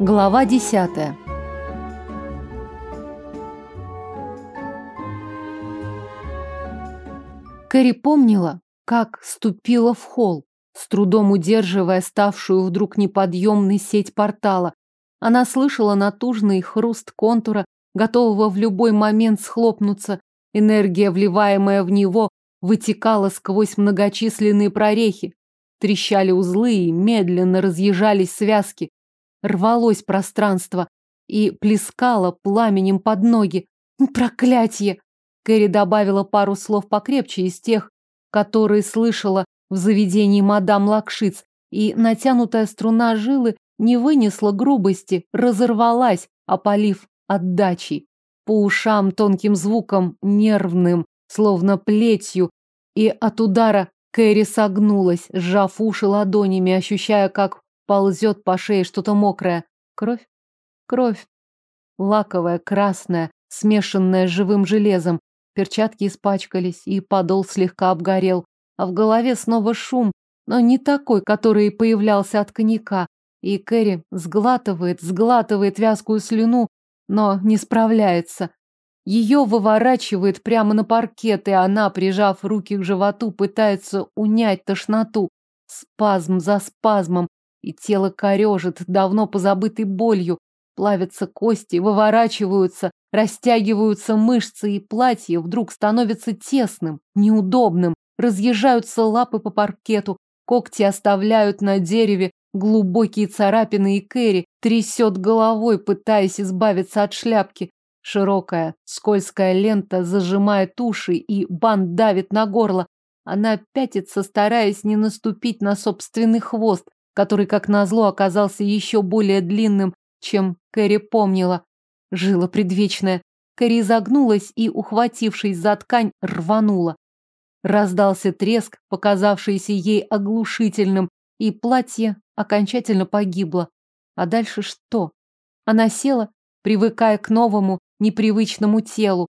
Глава десятая. Кэрри помнила, как ступила в холл, с трудом удерживая ставшую вдруг неподъемной сеть портала. Она слышала натужный хруст контура, готового в любой момент схлопнуться. Энергия, вливаемая в него, вытекала сквозь многочисленные прорехи. Трещали узлы и медленно разъезжались связки. Рвалось пространство и плескало пламенем под ноги. Проклятье! Кэрри добавила пару слов покрепче из тех, которые слышала в заведении мадам Лакшиц, и натянутая струна жилы не вынесла грубости, разорвалась, опалив отдачей. По ушам тонким звуком, нервным, словно плетью, и от удара Кэрри согнулась, сжав уши ладонями, ощущая, как ползет по шее что-то мокрое. Кровь? Кровь. Лаковая, красная, смешанная с живым железом. Перчатки испачкались, и подол слегка обгорел. А в голове снова шум, но не такой, который появлялся от коньяка. И Кэрри сглатывает, сглатывает вязкую слюну, но не справляется. Ее выворачивает прямо на паркет, и она, прижав руки к животу, пытается унять тошноту. Спазм за спазмом, и тело корежит давно позабытой болью. Плавятся кости, выворачиваются, растягиваются мышцы, и платье вдруг становится тесным, неудобным. Разъезжаются лапы по паркету, когти оставляют на дереве глубокие царапины, и Кэрри трясет головой, пытаясь избавиться от шляпки. Широкая, скользкая лента зажимает уши, и бан давит на горло. Она пятится, стараясь не наступить на собственный хвост, который, как назло, оказался еще более длинным, чем Кэрри помнила. Жила предвечная. Кэрри загнулась и, ухватившись за ткань, рванула. Раздался треск, показавшийся ей оглушительным, и платье окончательно погибло. А дальше что? Она села, привыкая к новому, непривычному телу.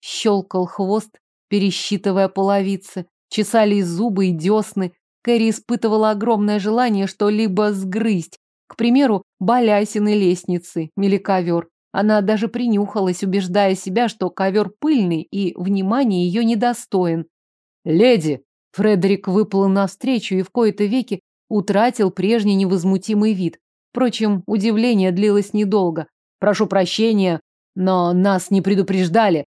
Щелкал хвост, пересчитывая половицы. Чесались зубы и десны. Кэрри испытывала огромное желание что-либо сгрызть. К примеру, балясины лестницы, или ковер. Она даже принюхалась, убеждая себя, что ковер пыльный и внимания ее недостоин. «Леди!» Фредерик выплыл навстречу и в кои-то веки утратил прежний невозмутимый вид. Впрочем, удивление длилось недолго. «Прошу прощения, но нас не предупреждали.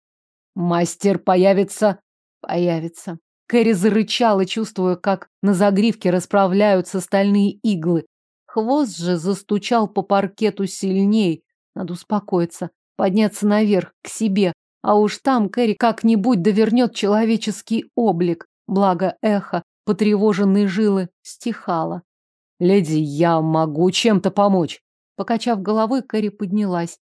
Мастер появится. Появится. Кэрри зарычала, чувствуя, как на загривке расправляются стальные иглы. Хвост же застучал по паркету сильней. Надо успокоиться, подняться наверх, к себе. А уж там Кэрри как-нибудь довернет человеческий облик. Благо эхо, потревоженные жилы, стихало. «Леди, я могу чем-то помочь?» Покачав головой, Кэрри поднялась.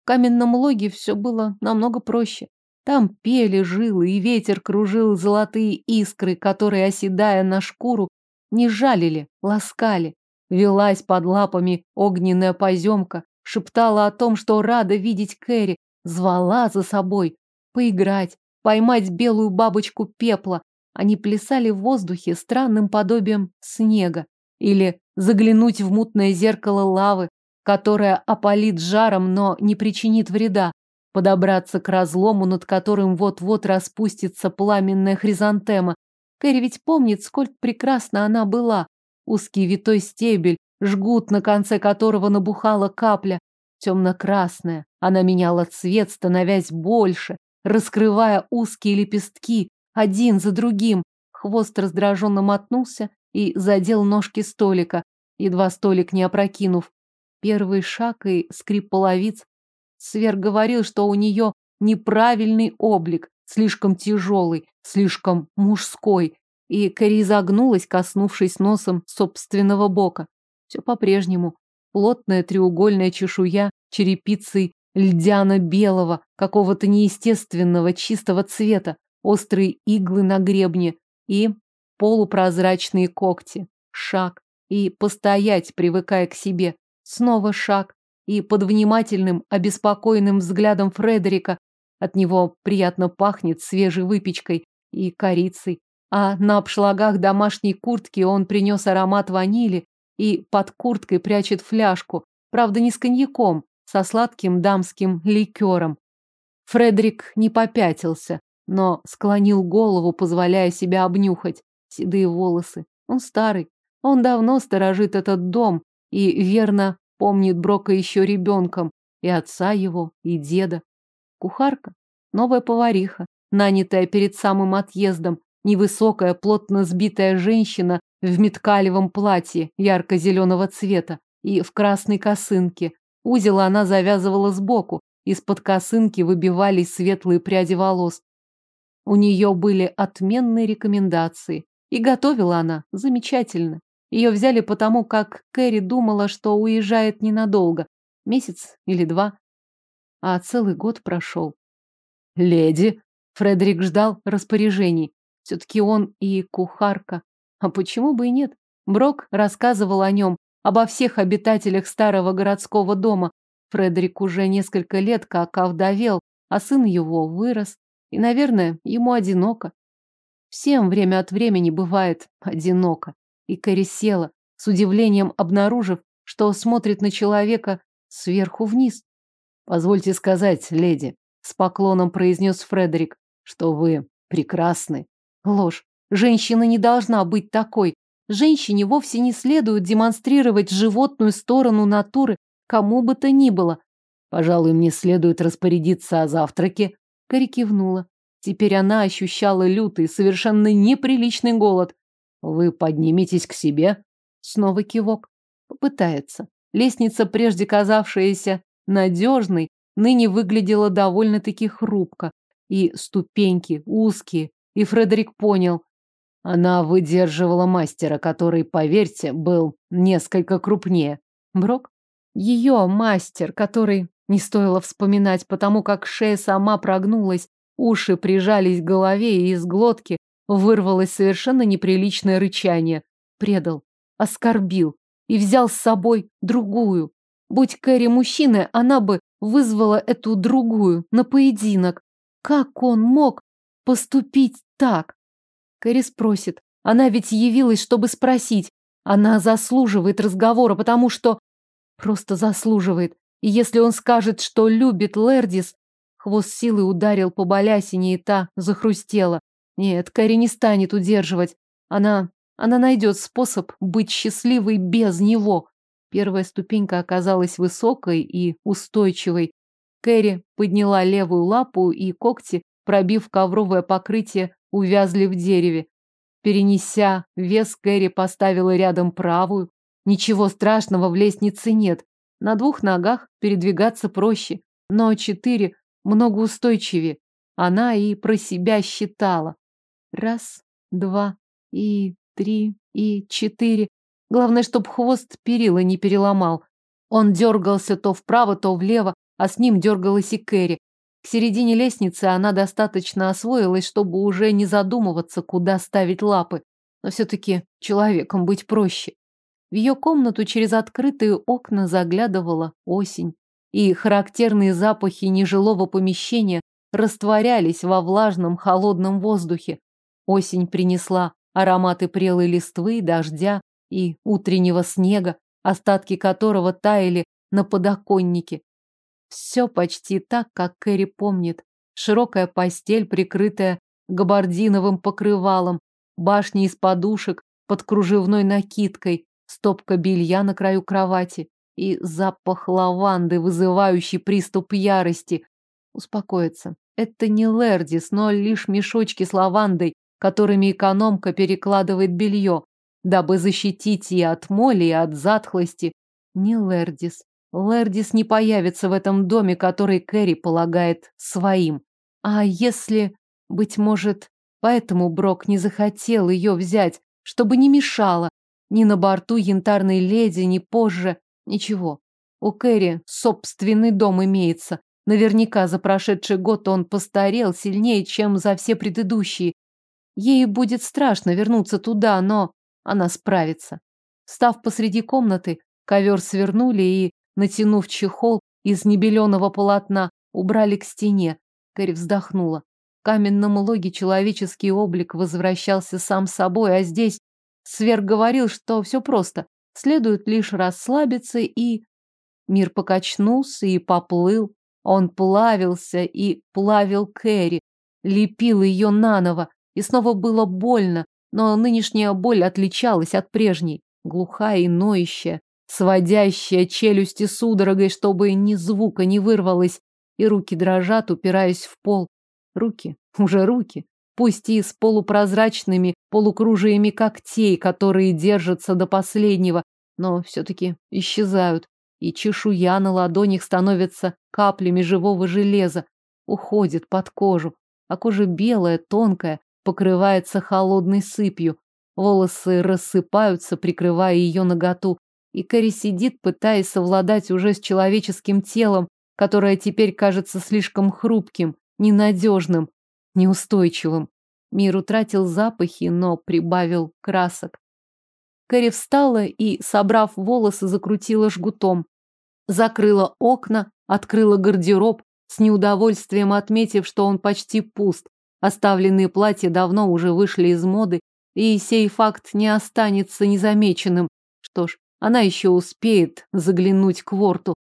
В каменном логе все было намного проще. Там пели жилы, и ветер кружил золотые искры, которые, оседая на шкуру, не жалили, ласкали. Велась под лапами огненная поземка, шептала о том, что рада видеть Кэрри, звала за собой. Поиграть, поймать белую бабочку пепла. Они плясали в воздухе странным подобием снега. Или заглянуть в мутное зеркало лавы, которая опалит жаром, но не причинит вреда, подобраться к разлому, над которым вот-вот распустится пламенная хризантема. Кэрри ведь помнит, сколько прекрасна она была. Узкий витой стебель, жгут, на конце которого набухала капля, темно-красная. Она меняла цвет, становясь больше, раскрывая узкие лепестки, один за другим. Хвост раздраженно мотнулся и задел ножки столика, едва столик не опрокинув. Первый шаг и скрип половиц. Свер говорил, что у нее неправильный облик, слишком тяжелый, слишком мужской. И Кэрри загнулась, коснувшись носом собственного бока. Все по-прежнему. Плотная треугольная чешуя, черепицей льдяно-белого, какого-то неестественного, чистого цвета, острые иглы на гребне и полупрозрачные когти. Шаг. И постоять, привыкая к себе. Снова шаг, и под внимательным, обеспокоенным взглядом Фредерика от него приятно пахнет свежей выпечкой и корицей, а на обшлагах домашней куртки он принес аромат ванили и под курткой прячет фляжку, Правда, не с коньяком, со сладким дамским ликером. Фредерик не попятился, но склонил голову, позволяя себя обнюхать. Седые волосы. Он старый. Он давно сторожит этот дом и верно помнит Брока еще ребенком. И отца его, и деда. Кухарка. Новая повариха, нанятая перед самым отъездом. Невысокая, плотно сбитая женщина в меткалевом платье ярко-зеленого цвета и в красной косынке. Узел она завязывала сбоку, из-под косынки выбивались светлые пряди волос. У нее были отменные рекомендации. И готовила она замечательно. Ее взяли потому, как Кэрри думала, что уезжает ненадолго. Месяц или два. А целый год прошел. «Леди!» Фредерик ждал распоряжений. Все-таки он и кухарка. А почему бы и нет? Брок рассказывал о нем, обо всех обитателях старого городского дома. Фредерик уже несколько лет как овдовел, а сын его вырос. И, наверное, ему одиноко. Всем время от времени бывает одиноко. И Кэрри села, с удивлением обнаружив, что смотрит на человека сверху вниз. «Позвольте сказать, леди», — с поклоном произнес Фредерик, что вы прекрасны. Ложь. Женщина не должна быть такой. Женщине вовсе не следует демонстрировать животную сторону натуры кому бы то ни было. Пожалуй, мне следует распорядиться о завтраке. Кари кивнула. Теперь она ощущала лютый, совершенно неприличный голод. Вы подниметесь к себе? Снова кивок. Попытается. Лестница, прежде казавшаяся надежной, ныне выглядела довольно-таки хрупко. И ступеньки узкие. И Фредерик понял, она выдерживала мастера, который, поверьте, был несколько крупнее. Брок? Ее мастер, который не стоило вспоминать, потому как шея сама прогнулась, уши прижались к голове, и из глотки вырвалось совершенно неприличное рычание. Предал, оскорбил и взял с собой другую. Будь Кэрри мужчиной, она бы вызвала эту другую на поединок. Как он мог поступить так? Кэрри спросит. Она ведь явилась, чтобы спросить. Она заслуживает разговора, потому что... Просто заслуживает. И если он скажет, что любит Лердис... Хвост силы ударил по балясине, и та захрустела. Нет, Кэрри не станет удерживать. Она... Она найдет способ быть счастливой без него. Первая ступенька оказалась высокой и устойчивой. Кэрри подняла левую лапу, и когти, пробив ковровое покрытие, увязли в дереве. Перенеся вес, Кэрри поставила рядом правую. Ничего страшного в лестнице нет. На двух ногах передвигаться проще, но четыре много устойчивее. Она и про себя считала. Раз, два, и три, и четыре. Главное, чтоб хвост перила не переломал. Он дергался то вправо, то влево, а с ним дергалась и Кэрри. К середине лестницы она достаточно освоилась, чтобы уже не задумываться, куда ставить лапы. Но все-таки человеком быть проще. В ее комнату через открытые окна заглядывала осень, и характерные запахи нежилого помещения растворялись во влажном холодном воздухе. Осень принесла ароматы прелой листвы, дождя и утреннего снега, остатки которого таяли на подоконнике. Все почти так, как Кэрри помнит. Широкая постель, прикрытая габардиновым покрывалом, башни из подушек под кружевной накидкой, стопка белья на краю кровати и запах лаванды, вызывающий приступ ярости. Успокоиться. Это не Лердис, но лишь мешочки с лавандой, которыми экономка перекладывает белье, дабы защитить и от моли, и от затхлости. Не Лердис. Лердис не появится в этом доме, который Кэрри полагает своим. А если, быть может, поэтому Брок не захотел ее взять, чтобы не мешало ни на борту янтарной леди, ни позже, ничего. У Кэрри собственный дом имеется. Наверняка за прошедший год он постарел сильнее, чем за все предыдущие. Ей будет страшно вернуться туда, но она справится. Став посреди комнаты, ковер свернули и натянув чехол из небеленого полотна, убрали к стене. Кэрри вздохнула. В каменном логе человеческий облик возвращался сам собой, а здесь Сверх говорил, что все просто. Следует лишь расслабиться и... Мир покачнулся и поплыл. Он плавился и плавил Кэрри, лепил ее наново, и снова было больно, но нынешняя боль отличалась от прежней, глухая и ноющая, сводящая челюсти судорогой, чтобы ни звука не вырвалось, и руки дрожат, упираясь в пол. Руки, уже руки, пусть и с полупрозрачными полукружиями когтей, которые держатся до последнего, но все-таки исчезают, и чешуя на ладонях становится каплями живого железа, уходит под кожу, а кожа белая, тонкая, покрывается холодной сыпью. Волосы рассыпаются, прикрывая ее наготу. И Кэрри сидит, пытаясь совладать уже с человеческим телом, которое теперь кажется слишком хрупким, ненадежным, неустойчивым. Мир утратил запахи, но прибавил красок. Кэрри встала и, собрав волосы, закрутила жгутом. Закрыла окна, открыла гардероб, с неудовольствием отметив, что он почти пуст, Оставленные платья давно уже вышли из моды, и сей факт не останется незамеченным. Что ж, она еще успеет заглянуть к ворту.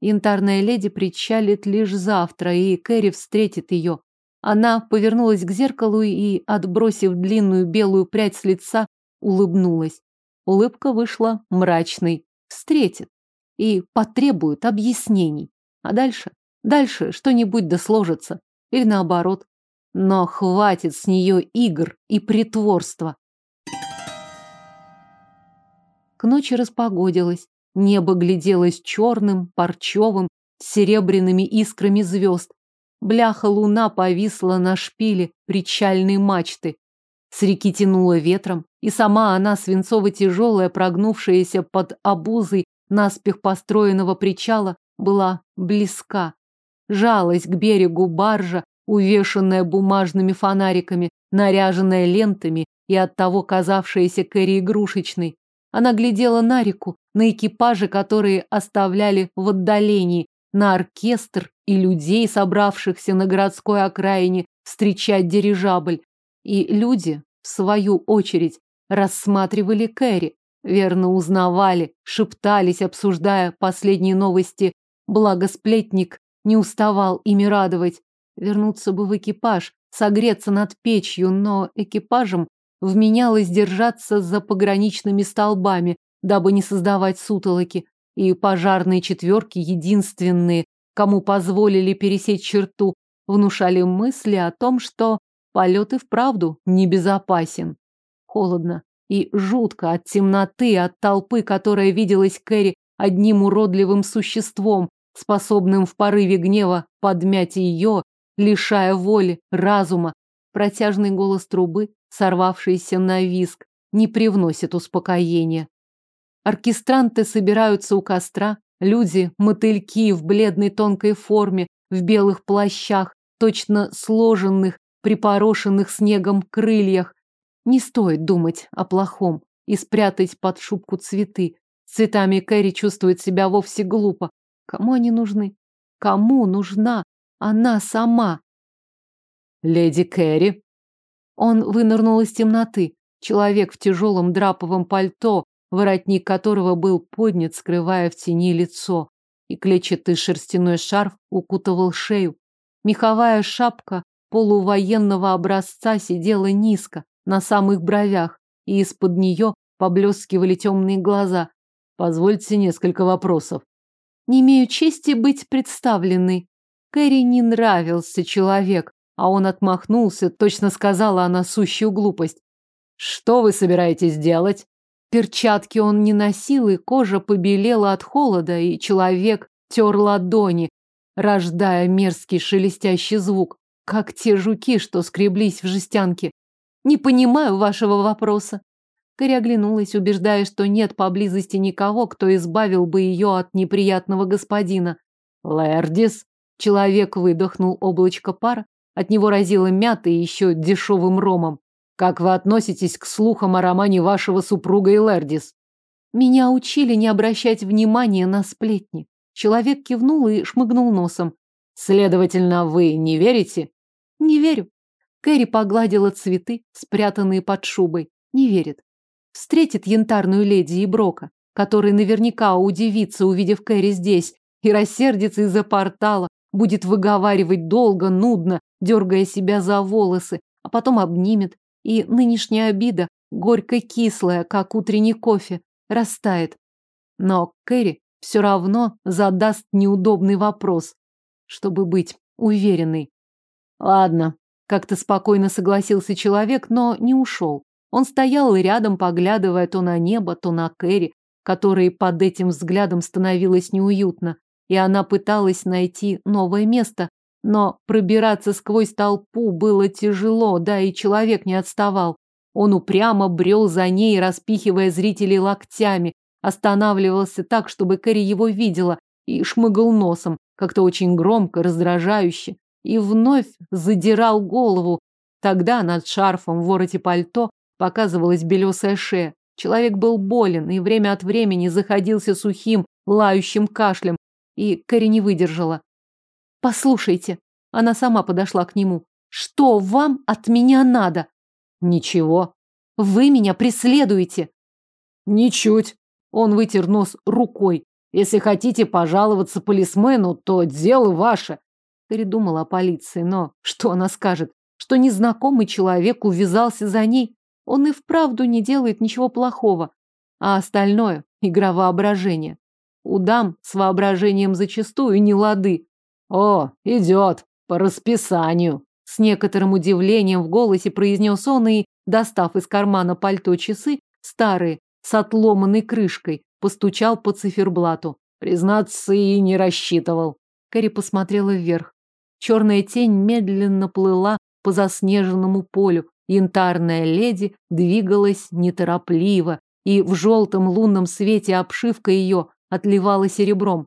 Янтарная леди причалит лишь завтра, и Кэрри встретит ее. Она повернулась к зеркалу и, отбросив длинную белую прядь с лица, улыбнулась. Улыбка вышла мрачной. Встретит и потребует объяснений. А дальше? Дальше что-нибудь да сложится. Или наоборот, но хватит с нее игр и притворства. К ночи распогодилось. Небо гляделось черным, парчевым, с серебряными искрами звезд. Бляха луна повисла на шпиле причальной мачты. С реки тянуло ветром, и сама она, свинцово-тяжелая, прогнувшаяся под обузой наспех построенного причала, была близка. Жалась к берегу баржа, увешанная бумажными фонариками, наряженная лентами и оттого казавшаяся Кэрри игрушечной. Она глядела на реку, на экипажи, которые оставляли в отдалении, на оркестр и людей, собравшихся на городской окраине встречать дирижабль. И люди, в свою очередь, рассматривали Кэрри, верно узнавали, шептались, обсуждая последние новости. Благо сплетник не уставал ими радовать. Вернуться бы в экипаж, согреться над печью, но экипажем вменялось держаться за пограничными столбами, дабы не создавать сутолоки, и пожарные четверки, единственные, кому позволили пересечь черту, внушали мысли о том, что полет и вправду небезопасен. Холодно и жутко от темноты, от толпы, которая виделась Кэрри одним уродливым существом, способным в порыве гнева подмять ее лишая воли, разума. Протяжный голос трубы, сорвавшийся на виск, не привносит успокоения. Оркестранты собираются у костра, люди, мотыльки в бледной тонкой форме, в белых плащах, точно сложенных, припорошенных снегом крыльях. Не стоит думать о плохом и спрятать под шубку цветы. Цветами Кэрри чувствует себя вовсе глупо. Кому они нужны? Кому нужна она сама. Леди Кэрри. Он вынырнул из темноты. Человек в тяжелом драповом пальто, воротник которого был поднят, скрывая в тени лицо. И клетчатый шерстяной шарф укутывал шею. Меховая шапка полувоенного образца сидела низко, на самых бровях, и из-под нее поблескивали темные глаза. Позвольте несколько вопросов. Не имею чести быть представленной. Кэрри не нравился человек, а он отмахнулся, точно сказала она сущую глупость. «Что вы собираетесь делать?» Перчатки он не носил, и кожа побелела от холода, и человек тер ладони, рождая мерзкий шелестящий звук, как те жуки, что скреблись в жестянке. «Не понимаю вашего вопроса». Кэрри оглянулась, убеждая, что нет поблизости никого, кто избавил бы ее от неприятного господина. «Лэрдис?» Человек выдохнул облачко пара, от него разило мятой и еще дешевым ромом. Как вы относитесь к слухам о романе вашего супруга Элэрдис? Меня учили не обращать внимания на сплетни. Человек кивнул и шмыгнул носом. Следовательно, вы не верите? Не верю. Кэрри погладила цветы, спрятанные под шубой. Не верит. Встретит янтарную леди и Брока. который наверняка удивится, увидев Кэрри здесь, и рассердится из-за портала, будет выговаривать долго, нудно, дергая себя за волосы, а потом обнимет, и нынешняя обида, горько-кислая, как утренний кофе, растает. Но Кэрри все равно задаст неудобный вопрос, чтобы быть уверенной. Ладно, как-то спокойно согласился человек, но не ушел. Он стоял рядом, поглядывая то на небо, то на Кэрри, которой под этим взглядом становилось неуютно, и она пыталась найти новое место, но пробираться сквозь толпу было тяжело, да и человек не отставал. Он упрямо брел за ней, распихивая зрителей локтями, останавливался так, чтобы Кэрри его видела, и шмыгал носом, как-то очень громко, раздражающе, и вновь задирал голову. Тогда над шарфом в вороте пальто показывалась белесая шея. Человек был болен и время от времени заходился сухим, лающим кашлем, и Кэрри не выдержала. Послушайте, она сама подошла к нему. Что вам от меня надо? Ничего. Вы меня преследуете. Ничуть. Он вытер нос рукой. Если хотите пожаловаться полисмену, то дело ваше. Передумала о полиции, но что она скажет? Что незнакомый человек увязался за ней? Он и вправду не делает ничего плохого. А остальное – игра воображения. У дам с воображением зачастую не лады. «О, идет, по расписанию!» С некоторым удивлением в голосе произнес он и, достав из кармана пальто часы, старые, с отломанной крышкой, постучал по циферблату. Признаться, и не рассчитывал. Кэрри посмотрела вверх. Черная тень медленно плыла по заснеженному полю. Янтарная леди двигалась неторопливо, и в желтом лунном свете обшивка ее отливала серебром.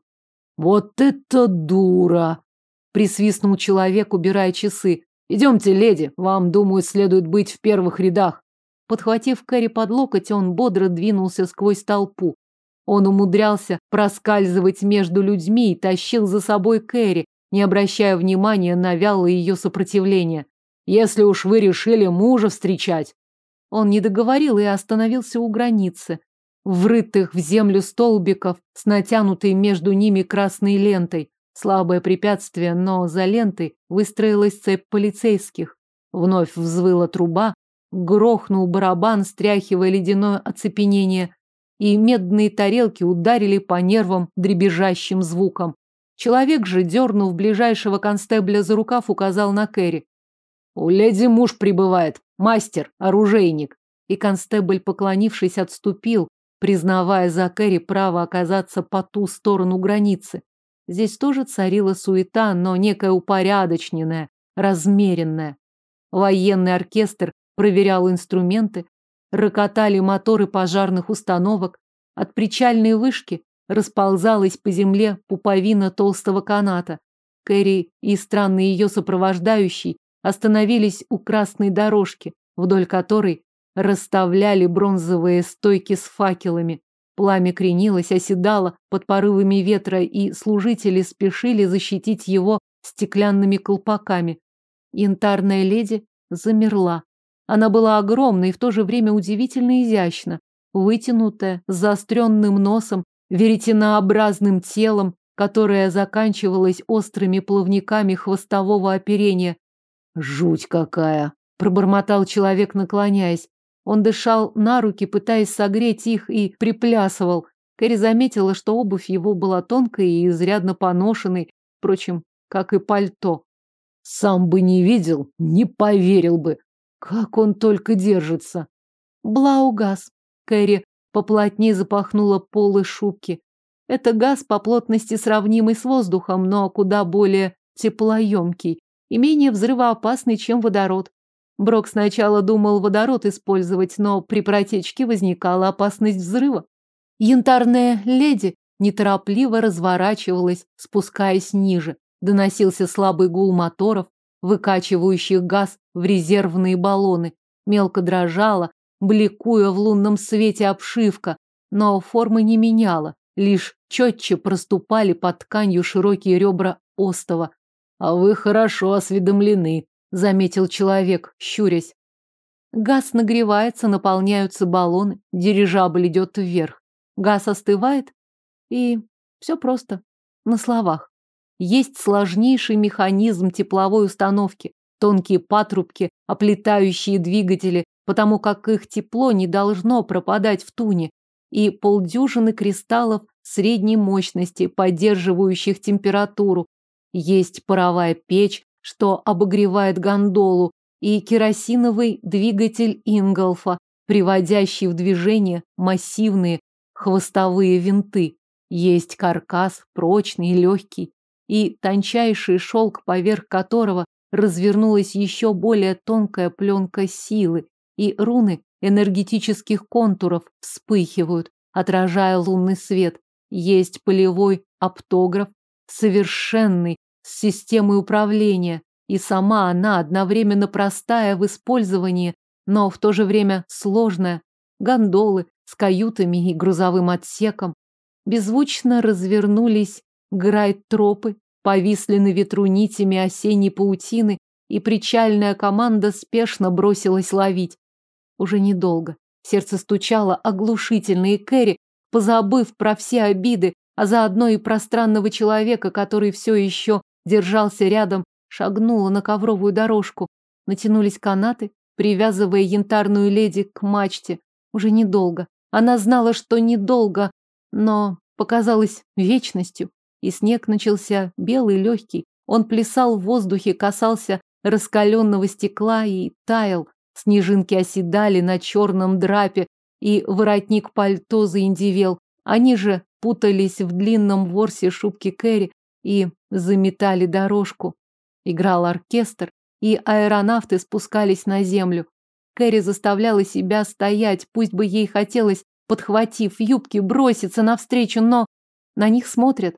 «Вот это дура!» – присвистнул человек, убирая часы. «Идемте, леди, вам, думаю, следует быть в первых рядах». Подхватив Кэрри под локоть, он бодро двинулся сквозь толпу. Он умудрялся проскальзывать между людьми и тащил за собой Кэрри, не обращая внимания на вялое ее сопротивление. «Если уж вы решили мужа встречать...» Он не договорил и остановился у границы врытых в землю столбиков с натянутой между ними красной лентой. Слабое препятствие, но за лентой выстроилась цепь полицейских. Вновь взвыла труба, грохнул барабан, стряхивая ледяное оцепенение, и медные тарелки ударили по нервам дребезжащим звуком. Человек же, дернув ближайшего констебля за рукав, указал на Кэрри. «У леди муж прибывает, мастер, оружейник». И констебль, поклонившись, отступил, признавая за Кэрри право оказаться по ту сторону границы. Здесь тоже царила суета, но некая упорядоченная, размеренная. Военный оркестр проверял инструменты, рокотали моторы пожарных установок, от причальной вышки расползалась по земле пуповина толстого каната. Кэрри и странный ее сопровождающий остановились у красной дорожки, вдоль которой расставляли бронзовые стойки с факелами. Пламя кренилось, оседало под порывами ветра, и служители спешили защитить его стеклянными колпаками. Янтарная леди замерла. Она была огромна и в то же время удивительно изящна, вытянутая, с заостренным носом, веретенообразным телом, которое заканчивалось острыми плавниками хвостового оперения. «Жуть какая!» – пробормотал человек, наклоняясь. Он дышал на руки, пытаясь согреть их, и приплясывал. Кэрри заметила, что обувь его была тонкой и изрядно поношенной, впрочем, как и пальто. Сам бы не видел, не поверил бы. Как он только держится. Блаугаз. Кэрри поплотнее запахнула полы шубки. Это газ по плотности сравнимый с воздухом, но куда более теплоемкий и менее взрывоопасный, чем водород. Брок сначала думал водород использовать, но при протечке возникала опасность взрыва. Янтарная леди неторопливо разворачивалась, спускаясь ниже. Доносился слабый гул моторов, выкачивающих газ в резервные баллоны. Мелко дрожала, бликуя в лунном свете обшивка, но формы не меняла, лишь четче проступали под тканью широкие ребра остова. А вы хорошо осведомлены, заметил человек, щурясь. Газ нагревается, наполняются баллоны, дирижабль идет вверх. Газ остывает, и все просто. На словах. Есть сложнейший механизм тепловой установки, тонкие патрубки, оплетающие двигатели, потому как их тепло не должно пропадать в туне, и полдюжины кристаллов средней мощности, поддерживающих температуру. Есть паровая печь, что обогревает гондолу, и керосиновый двигатель Инголфа, приводящий в движение массивные хвостовые винты. Есть каркас, прочный и легкий, и тончайший шелк, поверх которого развернулась еще более тонкая пленка силы, и руны энергетических контуров вспыхивают, отражая лунный свет. Есть полевой оптограф, совершенный, с системой управления, и сама она одновременно простая в использовании, но в то же время сложная. Гондолы с каютами и грузовым отсеком. Беззвучно развернулись грайт-тропы, повисли на ветру нитями осенней паутины, и причальная команда спешно бросилась ловить. Уже недолго. Сердце стучало оглушительно, и Кэрри, позабыв про все обиды, а заодно и про странного человека, который все еще держался рядом, шагнула на ковровую дорожку. Натянулись канаты, привязывая янтарную леди к мачте. Уже недолго. Она знала, что недолго, но показалось вечностью. И снег начался, белый, легкий. Он плясал в воздухе, касался раскаленного стекла и таял. Снежинки оседали на черном драпе, и воротник пальто заиндивел. Они же путались в длинном ворсе шубки Кэрри и заметали дорожку. Играл оркестр, и аэронавты спускались на землю. Кэрри заставляла себя стоять, пусть бы ей хотелось, подхватив юбки, броситься навстречу, но на них смотрят.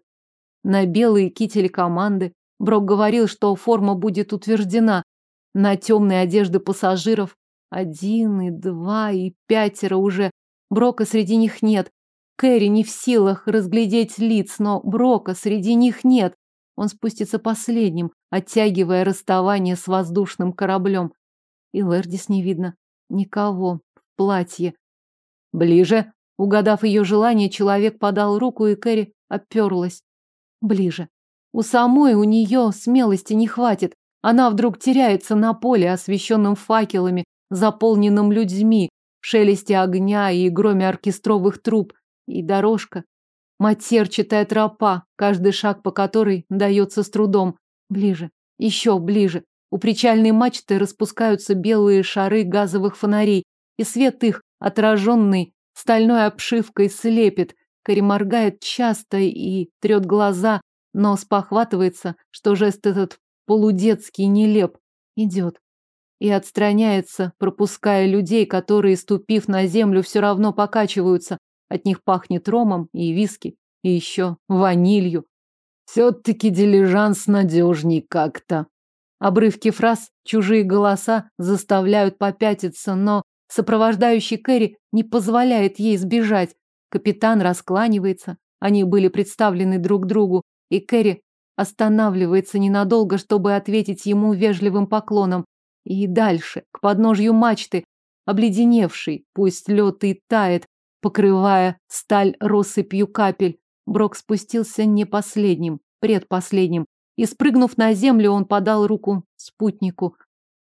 На белые кители команды. Брок говорил, что форма будет утверждена. На темные одежды пассажиров. Один и два и пятеро уже. Брока среди них нет. Кэрри не в силах разглядеть лиц, но Брока среди них нет. Он спустится последним, оттягивая расставание с воздушным кораблем. И Лердис не видно. Никого. В платье. Ближе. Угадав ее желание, человек подал руку, и Кэрри оперлась. Ближе. У самой у нее смелости не хватит. Она вдруг теряется на поле, освещенном факелами, заполненном людьми, в шелесте огня и громе оркестровых труб. И дорожка Матерчатая тропа, каждый шаг по которой дается с трудом. Ближе, еще ближе. У причальной мачты распускаются белые шары газовых фонарей, и свет их, отраженный стальной обшивкой, слепит. Кэрри моргает часто и трет глаза, но спохватывается, что жест этот полудетский нелеп. Идет. И отстраняется, пропуская людей, которые, ступив на землю, все равно покачиваются, от них пахнет ромом и виски, и еще ванилью. Все-таки дилижанс надежней как-то. Обрывки фраз, чужие голоса заставляют попятиться, но сопровождающий Кэрри не позволяет ей сбежать. Капитан раскланивается. Они были представлены друг другу, и Кэрри останавливается ненадолго, чтобы ответить ему вежливым поклоном. И дальше, к подножью мачты, обледеневший, пусть лед и тает, покрывая сталь россыпью капель. Брок спустился не последним, предпоследним, и, спрыгнув на землю, он подал руку спутнику.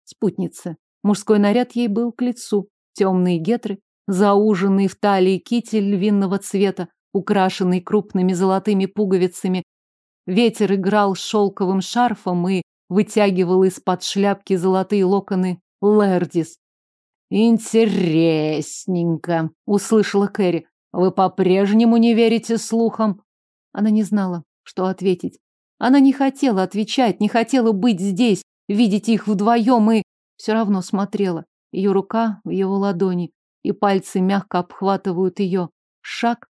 Спутнице. Мужской наряд ей был к лицу. Темные гетры, зауженный в талии китель львиного цвета, украшенный крупными золотыми пуговицами. Ветер играл шелковым шарфом и вытягивал из-под шляпки золотые локоны Лердис. Интересненько, услышала Кэрри. Вы по-прежнему не верите слухам? Она не знала, что ответить. Она не хотела отвечать, не хотела быть здесь, видеть их вдвоем и все равно смотрела. Ее рука в его ладони, и пальцы мягко обхватывают ее. Шаг.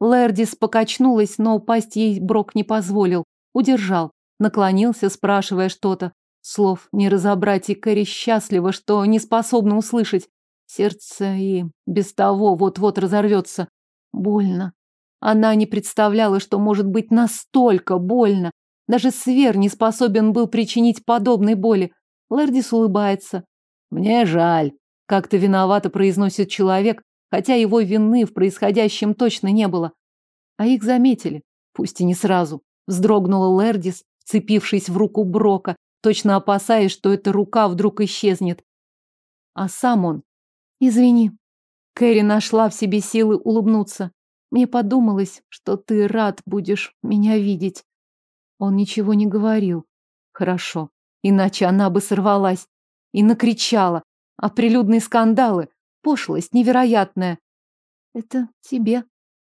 Лердис покачнулась, но упасть ей Брок не позволил. Удержал. Наклонился, спрашивая что-то. Слов не разобрать, и Кэрри счастлива, что не способна услышать. Сердце и без того вот-вот разорвется. Больно. Она не представляла, что может быть настолько больно. Даже Свер не способен был причинить подобной боли. Лэрдис улыбается. «Мне жаль», — как-то виновато произносит человек, хотя его вины в происходящем точно не было. А их заметили, пусть и не сразу. Вздрогнула Лердис, вцепившись в руку Брока, точно опасаясь, что эта рука вдруг исчезнет. А сам он... Извини. Кэрри нашла в себе силы улыбнуться. Мне подумалось, что ты рад будешь меня видеть. Он ничего не говорил. Хорошо. Иначе она бы сорвалась и накричала. А прилюдные скандалы, пошлость невероятная. Это тебе.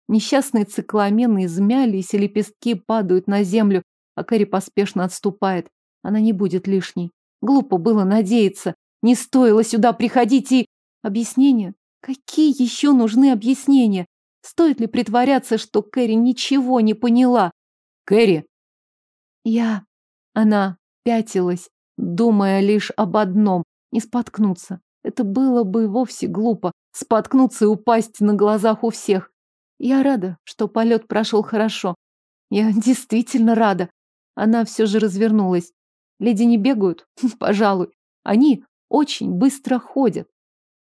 Несчастные цикламены измялись, и лепестки падают на землю, а Кэрри поспешно отступает. Она не будет лишней. Глупо было надеяться. Не стоило сюда приходить и... Объяснения? Какие еще нужны объяснения? Стоит ли притворяться, что Кэрри ничего не поняла? Кэрри! Я... Она пятилась, думая лишь об одном — не споткнуться. Это было бы вовсе глупо — споткнуться и упасть на глазах у всех. Я рада, что полет прошел хорошо. Я действительно рада. Она все же развернулась. Леди не бегают? Пожалуй. Они очень быстро ходят.